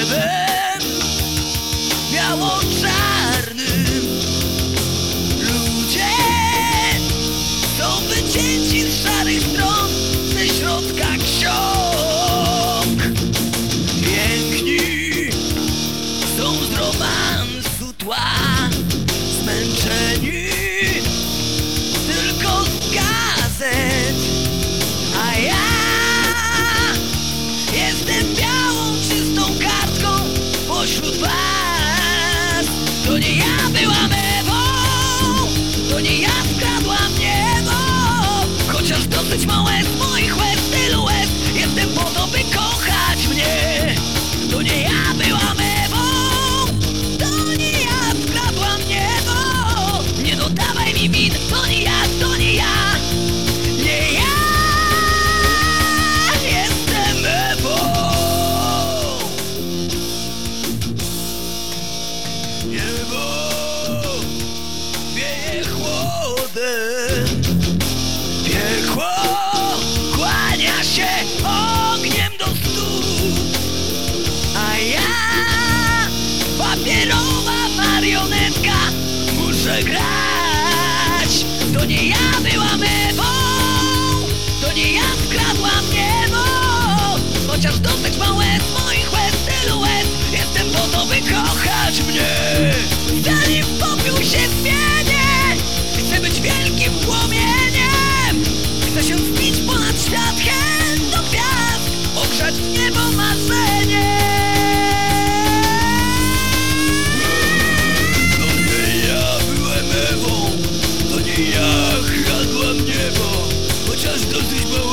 niebem biało-czarnym. Ludzie są wycięci z szarych stron ze środka ksiąg. Piękni są z romansu tła zmęczeni pośród was. To nie ja byłam Ewą To nie ja skradłam niebo. Chociaż dosyć małe z moich łez chłodem Piekło kłania się ogniem do stóp. A ja papierowa marionetka muszę grać. To nie ja byłam Ewą To nie ja skradłam niebo. Chociaż dosyć małe z moich łez tylu łez. Jestem po to, by kochać mnie. Zanim popiół się zmienię dosyć małe